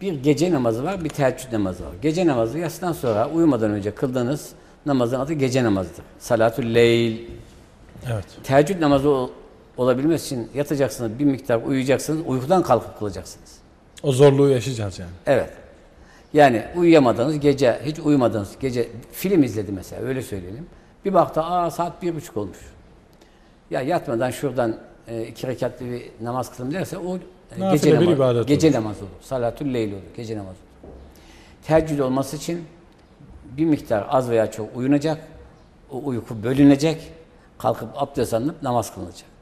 Bir gece namazı var, bir teheccüd namazı var. Gece namazı yatsıdan sonra uyumadan önce kıldığınız namazın adı gece namazıdır. Salatül leyl. Evet. Teheccüd namazı ol- olabilmesi için yatacaksınız, bir miktar uyuyacaksınız, uykudan kalkıp kılacaksınız. O zorluğu yaşayacağız yani. Evet. Yani uyuyamadığınız gece, hiç uyumadığınız gece film izledi mesela öyle söyleyelim. Bir baktı aa saat bir buçuk olmuş. Ya yatmadan şuradan e, iki rekatlı bir namaz kılayım derse o e, gece, bir namazı, ibadet gece namazı olur. Salatül leyl olur. Gece namazı olur. Teheccüd olması için bir miktar az veya çok uyunacak. O uyku bölünecek. Kalkıp abdest alınıp namaz kılınacak.